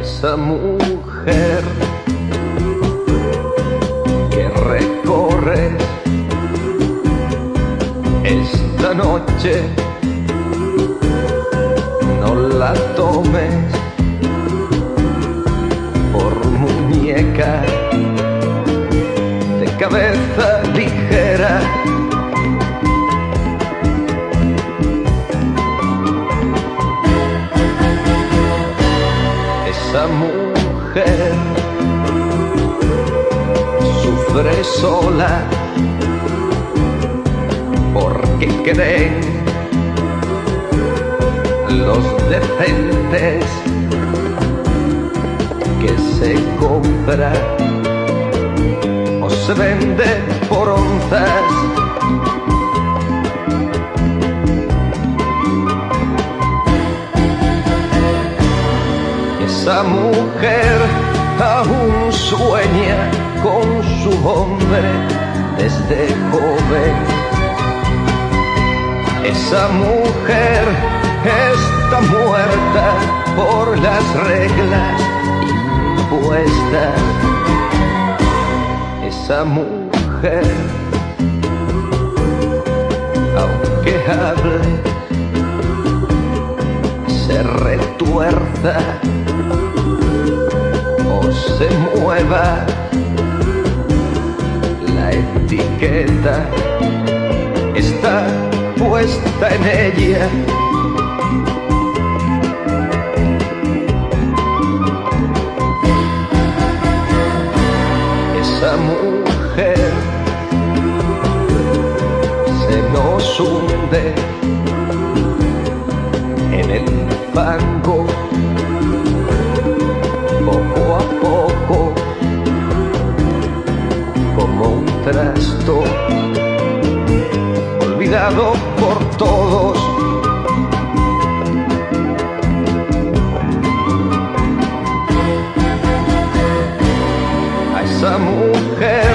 esa mujer que recorre esta noche. No la tomes por muñeca de cabeza ligera. Esa mujer sufre sola porque creen los decentes que se compra o se vende por onzas. Esa mujer aún sueña con su hombre desde joven. Esa mujer está muerta por las reglas impuestas. Esa mujer, aunque hable, se retuerza se mueva la etiqueta está puesta en ella. Esa mujer se nos hunde en el fango olvidado por todos. A esa mujer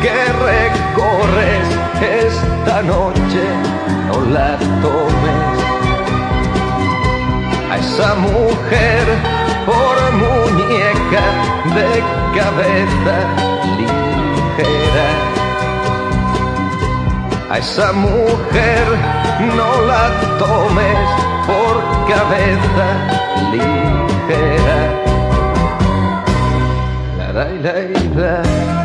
que recorres esta noche, no la tomes. A esa mujer por muñeca de cabeza a esa mujer no la tomes por cabeza ligera. La la la